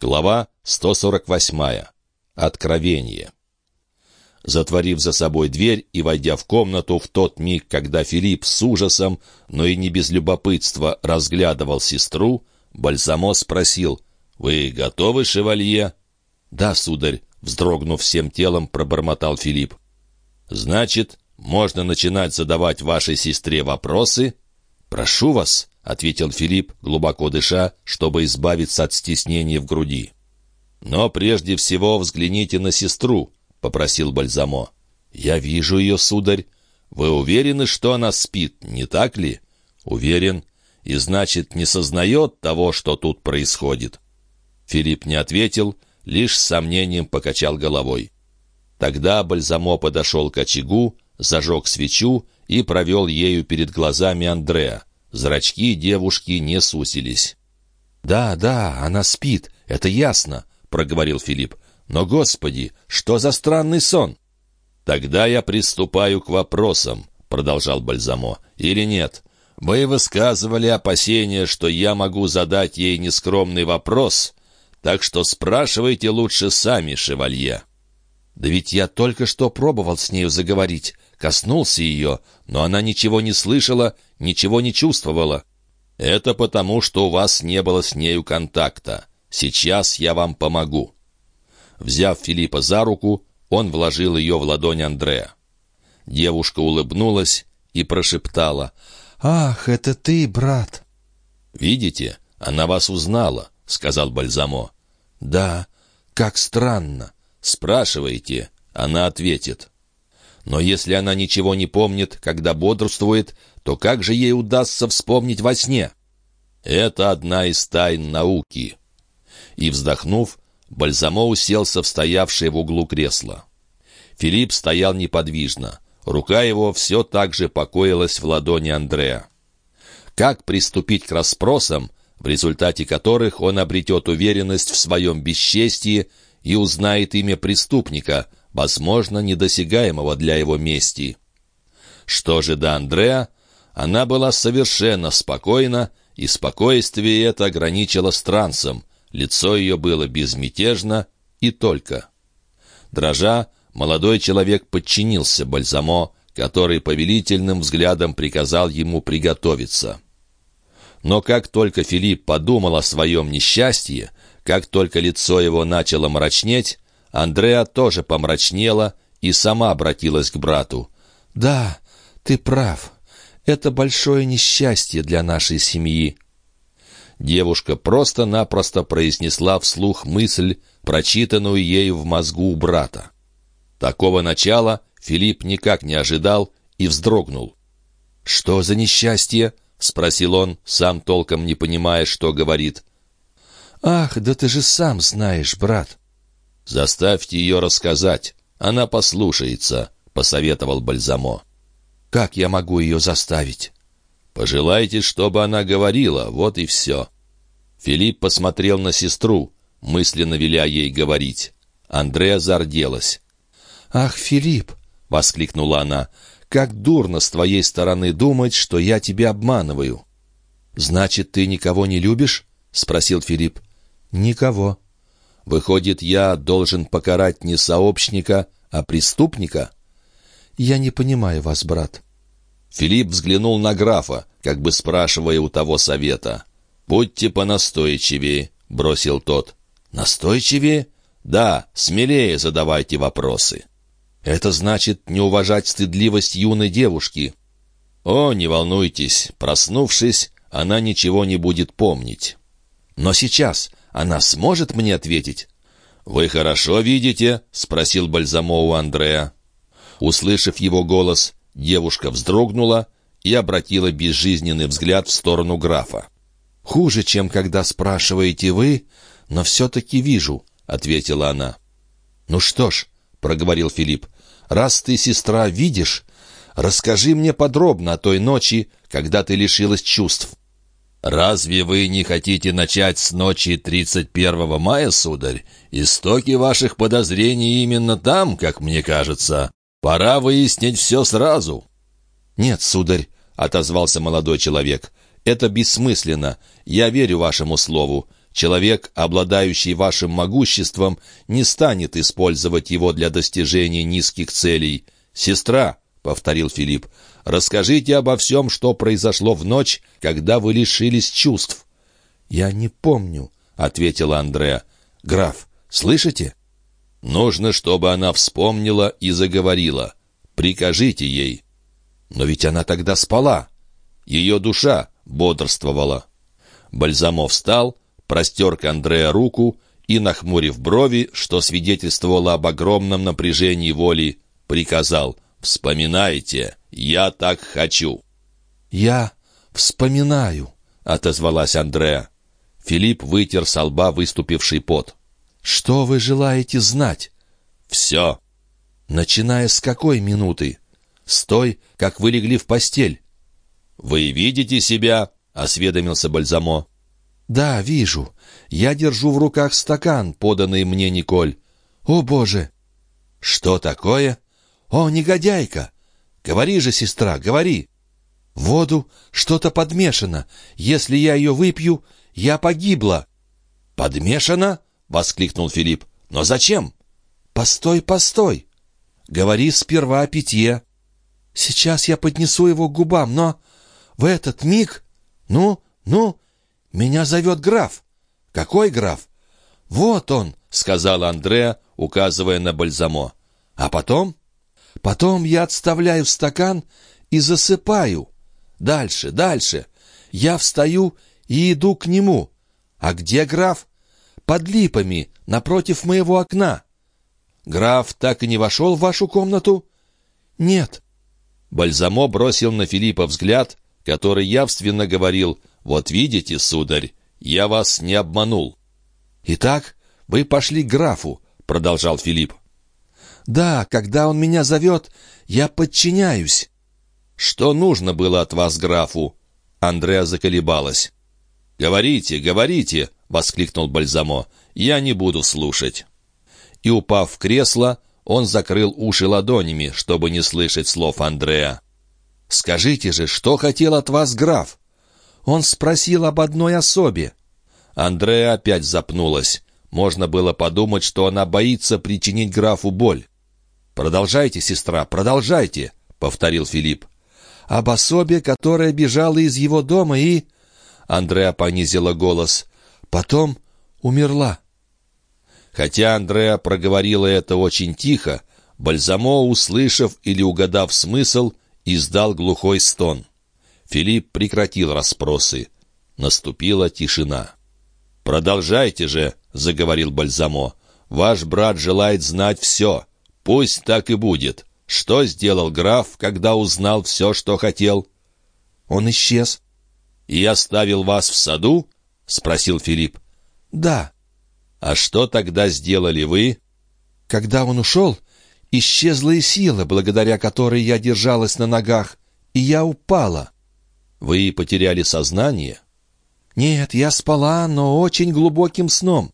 Глава 148. Откровение. Затворив за собой дверь и войдя в комнату в тот миг, когда Филипп с ужасом, но и не без любопытства, разглядывал сестру, Бальзамо спросил, «Вы готовы, шевалье?» «Да, сударь», — вздрогнув всем телом, пробормотал Филипп. «Значит, можно начинать задавать вашей сестре вопросы?» «Прошу вас», — ответил Филипп, глубоко дыша, чтобы избавиться от стеснения в груди. «Но прежде всего взгляните на сестру», — попросил Бальзамо. «Я вижу ее, сударь. Вы уверены, что она спит, не так ли?» «Уверен. И значит, не сознает того, что тут происходит». Филипп не ответил, лишь с сомнением покачал головой. Тогда Бальзамо подошел к очагу, зажег свечу и провел ею перед глазами Андреа. Зрачки девушки не сусились. «Да, да, она спит, это ясно», — проговорил Филипп. «Но, Господи, что за странный сон?» «Тогда я приступаю к вопросам», — продолжал Бальзамо. «Или нет? Вы высказывали опасения, что я могу задать ей нескромный вопрос, так что спрашивайте лучше сами, шевалье». «Да ведь я только что пробовал с нею заговорить коснулся ее, но она ничего не слышала, ничего не чувствовала. Это потому, что у вас не было с нею контакта. Сейчас я вам помогу». Взяв Филиппа за руку, он вложил ее в ладонь Андрея. Девушка улыбнулась и прошептала. «Ах, это ты, брат!» «Видите, она вас узнала», — сказал Бальзамо. «Да, как странно». «Спрашивайте», — она ответит. Но если она ничего не помнит, когда бодрствует, то как же ей удастся вспомнить во сне? Это одна из тайн науки. И, вздохнув, Бальзамо уселся в стоявшее в углу кресло. Филипп стоял неподвижно. Рука его все так же покоилась в ладони Андрея. Как приступить к расспросам, в результате которых он обретет уверенность в своем бесчестии и узнает имя преступника, возможно, недосягаемого для его мести. Что же до Андреа, она была совершенно спокойна, и спокойствие это ограничило трансом. Лицо ее было безмятежно и только. Дрожа, молодой человек подчинился Бальзамо, который повелительным взглядом приказал ему приготовиться. Но как только Филипп подумал о своем несчастье, как только лицо его начало мрачнеть, Андреа тоже помрачнела и сама обратилась к брату. «Да, ты прав. Это большое несчастье для нашей семьи». Девушка просто-напросто произнесла вслух мысль, прочитанную ею в мозгу брата. Такого начала Филипп никак не ожидал и вздрогнул. «Что за несчастье?» — спросил он, сам толком не понимая, что говорит. «Ах, да ты же сам знаешь, брат!» «Заставьте ее рассказать. Она послушается», — посоветовал Бальзамо. «Как я могу ее заставить?» «Пожелайте, чтобы она говорила, вот и все». Филипп посмотрел на сестру, мысленно веля ей говорить. Андреа зарделась. «Ах, Филипп!» — воскликнула она. «Как дурно с твоей стороны думать, что я тебя обманываю!» «Значит, ты никого не любишь?» — спросил Филипп. «Никого». Выходит, я должен покарать не сообщника, а преступника? Я не понимаю вас, брат. Филипп взглянул на графа, как бы спрашивая у того совета. «Будьте понастойчивее», — бросил тот. «Настойчивее? Да, смелее задавайте вопросы». «Это значит не уважать стыдливость юной девушки». «О, не волнуйтесь, проснувшись, она ничего не будет помнить». «Но сейчас, она сможет мне ответить?» «Вы хорошо видите?» — спросил Бальзамо у Андрея. Услышав его голос, девушка вздрогнула и обратила безжизненный взгляд в сторону графа. «Хуже, чем когда спрашиваете вы, но все-таки вижу», — ответила она. «Ну что ж», — проговорил Филипп, — «раз ты, сестра, видишь, расскажи мне подробно о той ночи, когда ты лишилась чувств». «Разве вы не хотите начать с ночи 31 мая, сударь? Истоки ваших подозрений именно там, как мне кажется. Пора выяснить все сразу». «Нет, сударь», — отозвался молодой человек, — «это бессмысленно. Я верю вашему слову. Человек, обладающий вашим могуществом, не станет использовать его для достижения низких целей. «Сестра», — повторил Филипп, — «расскажите обо всем, что произошло в ночь, когда вы лишились чувств». «Я не помню», — ответила Андреа. «Граф, слышите?» «Нужно, чтобы она вспомнила и заговорила. Прикажите ей». «Но ведь она тогда спала». Ее душа бодрствовала. Бальзамов встал, простер к Андреа руку и, нахмурив брови, что свидетельствовало об огромном напряжении воли, приказал «Вспоминайте, я так хочу». «Я вспоминаю», — отозвалась Андреа. Филипп вытер со лба выступивший пот. «Что вы желаете знать?» «Все». «Начиная с какой минуты?» «С той, как вы легли в постель». «Вы видите себя?» — осведомился Бальзамо. «Да, вижу. Я держу в руках стакан, поданный мне Николь. О, Боже!» «Что такое?» «О, негодяйка! Говори же, сестра, говори!» «В воду что-то подмешано. Если я ее выпью, я погибла». «Подмешано?» — воскликнул Филипп. «Но зачем?» «Постой, постой! Говори сперва о питье. Сейчас я поднесу его к губам, но в этот миг... Ну, ну, меня зовет граф. Какой граф? Вот он, сказал Андреа, указывая на бальзамо. А потом? Потом я отставляю стакан и засыпаю. Дальше, дальше. Я встаю и иду к нему. А где граф? Под липами, напротив моего окна. Граф так и не вошел в вашу комнату? Нет. Бальзамо бросил на Филиппа взгляд, который явственно говорил «Вот видите, сударь, я вас не обманул». «Итак, вы пошли к графу», — продолжал Филипп. «Да, когда он меня зовет, я подчиняюсь». «Что нужно было от вас графу?» Андреа заколебалась. «Говорите, говорите!» — воскликнул Бальзамо. «Я не буду слушать». И, упав в кресло, он закрыл уши ладонями, чтобы не слышать слов Андреа. «Скажите же, что хотел от вас граф?» Он спросил об одной особе. Андреа опять запнулась. Можно было подумать, что она боится причинить графу боль. «Продолжайте, сестра, продолжайте», — повторил Филипп. «Об особе, которая бежала из его дома и...» Андреа понизила голос. «Потом умерла». Хотя Андреа проговорила это очень тихо, Бальзамо, услышав или угадав смысл, издал глухой стон. Филипп прекратил расспросы. Наступила тишина. «Продолжайте же», — заговорил Бальзамо. «Ваш брат желает знать все. Пусть так и будет. Что сделал граф, когда узнал все, что хотел?» «Он исчез». «И оставил вас в саду?» — спросил Филипп. «Да». «А что тогда сделали вы?» «Когда он ушел, Исчезла и сила, благодаря которой я держалась на ногах, и я упала. Вы потеряли сознание? Нет, я спала, но очень глубоким сном.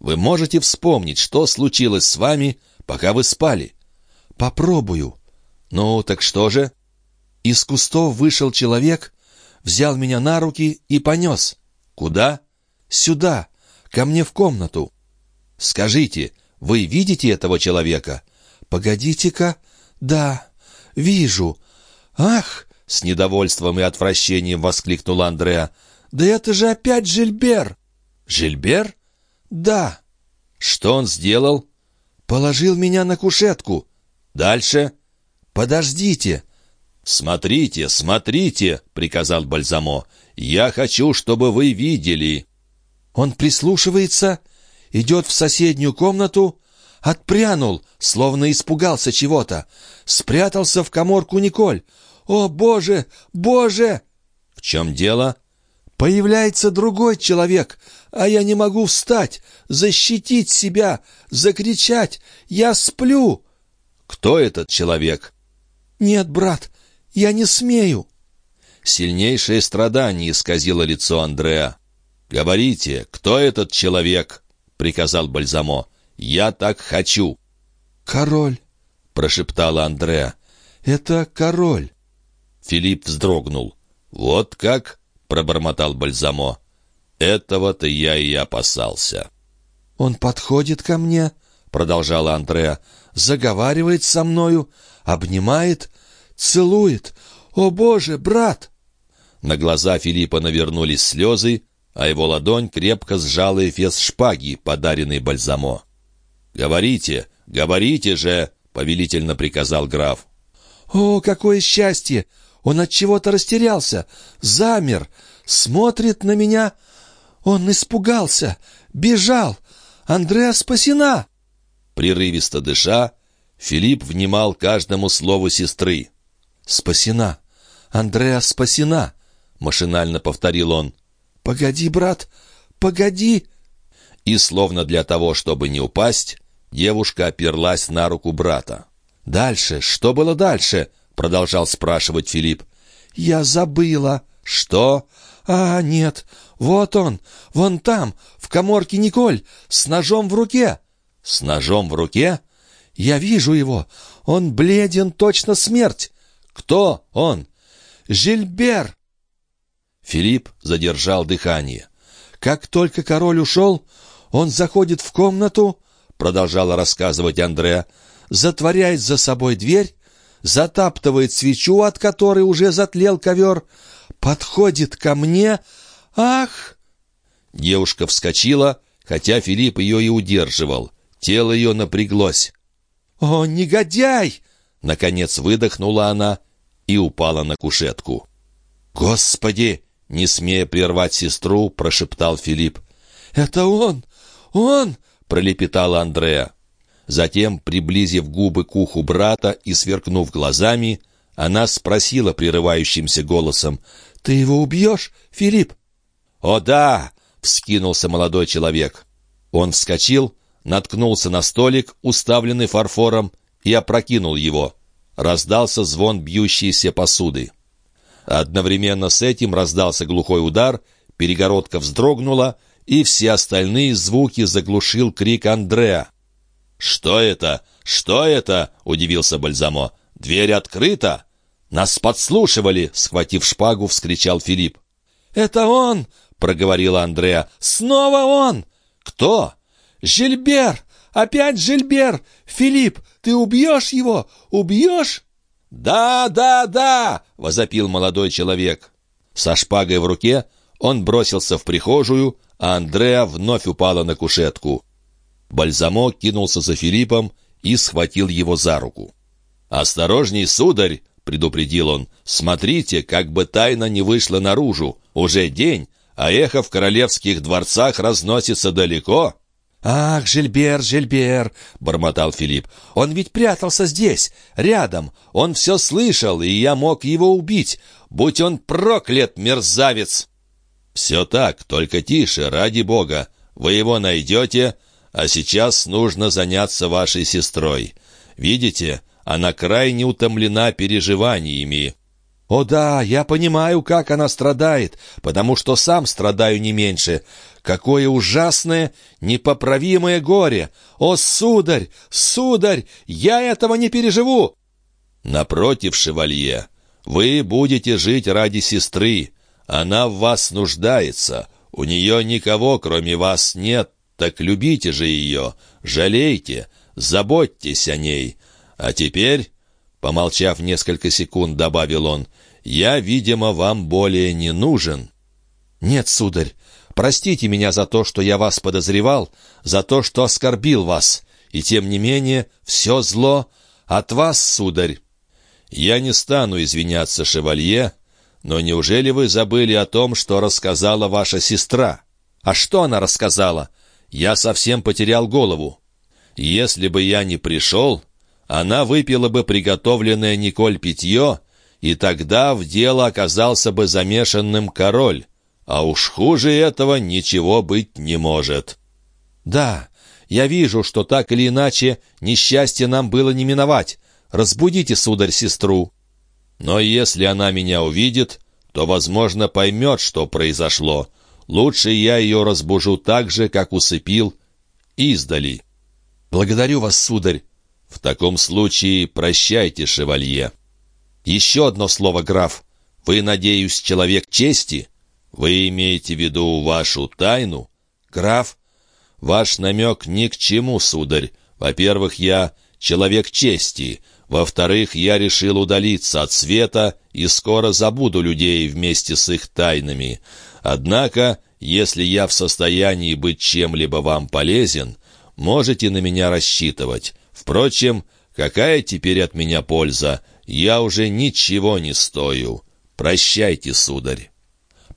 Вы можете вспомнить, что случилось с вами, пока вы спали? Попробую. Ну, так что же? Из кустов вышел человек, взял меня на руки и понес. Куда? Сюда, ко мне в комнату. Скажите, вы видите этого человека? «Погодите-ка! Да, вижу! Ах!» — с недовольством и отвращением воскликнул Андреа. «Да это же опять Жильбер!» «Жильбер?» «Да». «Что он сделал?» «Положил меня на кушетку». «Дальше?» «Подождите». «Смотрите, смотрите!» — приказал Бальзамо. «Я хочу, чтобы вы видели». Он прислушивается, идет в соседнюю комнату, Отпрянул, словно испугался чего-то. Спрятался в коморку Николь. «О, Боже! Боже!» «В чем дело?» «Появляется другой человек, а я не могу встать, защитить себя, закричать. Я сплю!» «Кто этот человек?» «Нет, брат, я не смею». Сильнейшее страдание исказило лицо Андреа. «Говорите, кто этот человек?» — приказал Бальзамо. Я так хочу». «Король», — прошептала Андреа. «Это король». Филипп вздрогнул. «Вот как?» — пробормотал Бальзамо. Этого-то я и опасался. «Он подходит ко мне», — продолжала Андреа, — «заговаривает со мною, обнимает, целует. О, Боже, брат!» На глаза Филиппа навернулись слезы, а его ладонь крепко сжала эфес шпаги, подаренный Бальзамо. «Говорите, говорите же!» — повелительно приказал граф. «О, какое счастье! Он от чего-то растерялся, замер, смотрит на меня. Он испугался, бежал. Андреа спасена!» Прерывисто дыша, Филипп внимал каждому слову сестры. «Спасена! Андреа спасена!» — машинально повторил он. «Погоди, брат, погоди!» И, словно для того, чтобы не упасть, девушка оперлась на руку брата. «Дальше? Что было дальше?» — продолжал спрашивать Филипп. «Я забыла». «Что?» «А, нет, вот он, вон там, в коморке Николь, с ножом в руке». «С ножом в руке?» «Я вижу его. Он бледен, точно смерть». «Кто он?» «Жильбер!» Филипп задержал дыхание. «Как только король ушел, он заходит в комнату, — продолжала рассказывать Андре, — затворяет за собой дверь, затаптывает свечу, от которой уже затлел ковер, подходит ко мне. Ах!» Девушка вскочила, хотя Филипп ее и удерживал. Тело ее напряглось. «О, негодяй!» — наконец выдохнула она и упала на кушетку. «Господи!» — не смея прервать сестру, прошептал Филипп. «Это он! Он!» — пролепетала Андреа. Затем, приблизив губы к уху брата и сверкнув глазами, она спросила прерывающимся голосом, «Ты его убьешь, Филипп?» «О да!» — вскинулся молодой человек. Он вскочил, наткнулся на столик, уставленный фарфором, и опрокинул его. Раздался звон бьющейся посуды. Одновременно с этим раздался глухой удар, перегородка вздрогнула, и все остальные звуки заглушил крик Андреа. «Что это? Что это?» — удивился Бальзамо. «Дверь открыта!» «Нас подслушивали!» — схватив шпагу, вскричал Филипп. «Это он!» — проговорила Андреа. «Снова он!» «Кто?» «Жильбер! Опять Жильбер! Филипп, ты убьешь его? Убьешь?» «Да, да, да!» — возопил молодой человек. Со шпагой в руке он бросился в прихожую, а Андреа вновь упала на кушетку. Бальзамо кинулся за Филиппом и схватил его за руку. «Осторожней, сударь!» — предупредил он. «Смотрите, как бы тайна не вышла наружу. Уже день, а эхо в королевских дворцах разносится далеко». «Ах, Жильбер, Жильбер!» — бормотал Филипп. «Он ведь прятался здесь, рядом. Он все слышал, и я мог его убить. Будь он проклят, мерзавец!» «Все так, только тише, ради бога. Вы его найдете, а сейчас нужно заняться вашей сестрой. Видите, она крайне утомлена переживаниями». «О да, я понимаю, как она страдает, потому что сам страдаю не меньше. Какое ужасное, непоправимое горе! О, сударь, сударь, я этого не переживу!» «Напротив, шевалье, вы будете жить ради сестры. Она в вас нуждается. У нее никого, кроме вас, нет. Так любите же ее, жалейте, заботьтесь о ней. А теперь...» Помолчав несколько секунд, добавил он, «Я, видимо, вам более не нужен». «Нет, сударь, Простите меня за то, что я вас подозревал, за то, что оскорбил вас. И тем не менее, все зло от вас, сударь. Я не стану извиняться, шевалье, но неужели вы забыли о том, что рассказала ваша сестра? А что она рассказала? Я совсем потерял голову. Если бы я не пришел, она выпила бы приготовленное Николь питье, и тогда в дело оказался бы замешанным король. А уж хуже этого ничего быть не может. Да, я вижу, что так или иначе несчастье нам было не миновать. Разбудите, сударь, сестру. Но если она меня увидит, то, возможно, поймет, что произошло. Лучше я ее разбужу так же, как усыпил, издали. Благодарю вас, сударь. В таком случае прощайте, шевалье. Еще одно слово, граф. Вы, надеюсь, человек чести?» «Вы имеете в виду вашу тайну?» «Граф?» «Ваш намек ни к чему, сударь. Во-первых, я человек чести. Во-вторых, я решил удалиться от света и скоро забуду людей вместе с их тайнами. Однако, если я в состоянии быть чем-либо вам полезен, можете на меня рассчитывать. Впрочем, какая теперь от меня польза? Я уже ничего не стою. Прощайте, сударь».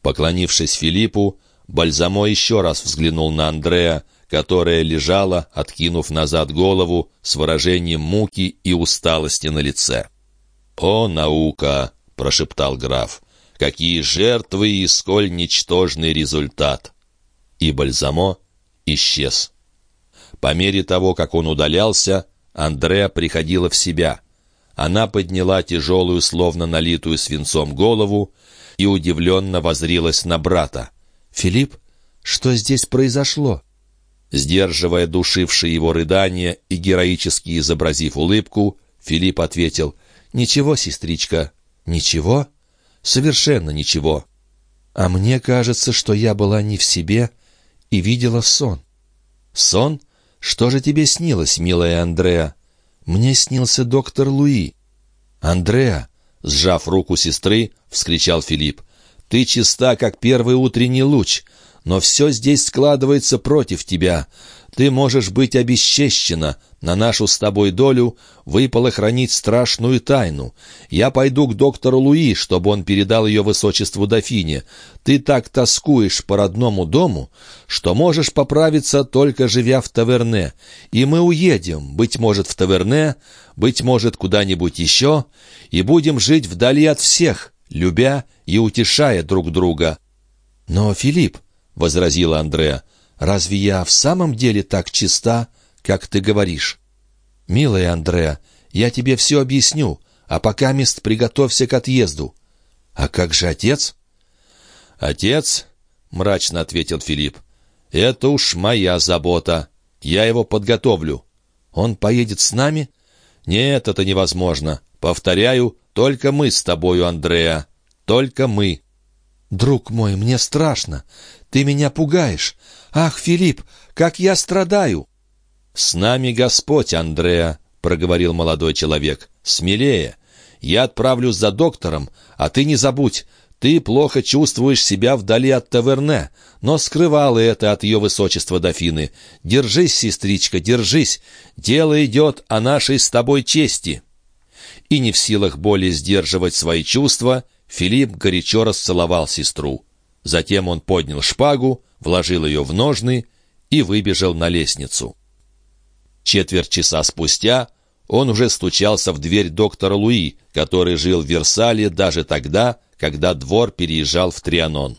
Поклонившись Филиппу, Бальзамо еще раз взглянул на Андрея, которая лежала, откинув назад голову, с выражением муки и усталости на лице. «О, наука!» — прошептал граф. «Какие жертвы и сколь ничтожный результат!» И Бальзамо исчез. По мере того, как он удалялся, Андреа приходила в себя. Она подняла тяжелую, словно налитую свинцом голову и удивленно возрилась на брата. «Филипп, что здесь произошло?» Сдерживая душившие его рыдания и героически изобразив улыбку, Филипп ответил, «Ничего, сестричка, ничего, совершенно ничего». «А мне кажется, что я была не в себе и видела сон». «Сон? Что же тебе снилось, милая Андреа?» «Мне снился доктор Луи». «Андреа, Сжав руку сестры, вскричал Филипп. «Ты чиста, как первый утренний луч, но все здесь складывается против тебя. Ты можешь быть обесчещена. На нашу с тобой долю выпало хранить страшную тайну. Я пойду к доктору Луи, чтобы он передал ее высочеству дофине. Ты так тоскуешь по родному дому, что можешь поправиться, только живя в таверне. И мы уедем, быть может, в таверне, быть может, куда-нибудь еще, и будем жить вдали от всех, любя и утешая друг друга». «Но, Филипп», — возразила Андреа, — «разве я в самом деле так чиста, как ты говоришь?» «Милая Андреа, я тебе все объясню, а пока мест приготовься к отъезду». «А как же отец?» «Отец?» — мрачно ответил Филипп. «Это уж моя забота. Я его подготовлю». «Он поедет с нами?» «Нет, это невозможно. Повторяю, только мы с тобою, Андреа. Только мы». «Друг мой, мне страшно. Ты меня пугаешь. Ах, Филипп, как я страдаю!» «С нами Господь, Андреа», — проговорил молодой человек. «Смелее. Я отправлюсь за доктором, а ты не забудь, ты плохо чувствуешь себя вдали от таверне, но скрывала это от ее высочества дофины. Держись, сестричка, держись. Дело идет о нашей с тобой чести». И не в силах более сдерживать свои чувства, Филипп горячо расцеловал сестру. Затем он поднял шпагу, вложил ее в ножны и выбежал на лестницу. Четверть часа спустя он уже стучался в дверь доктора Луи, который жил в Версале даже тогда, когда двор переезжал в Трианон.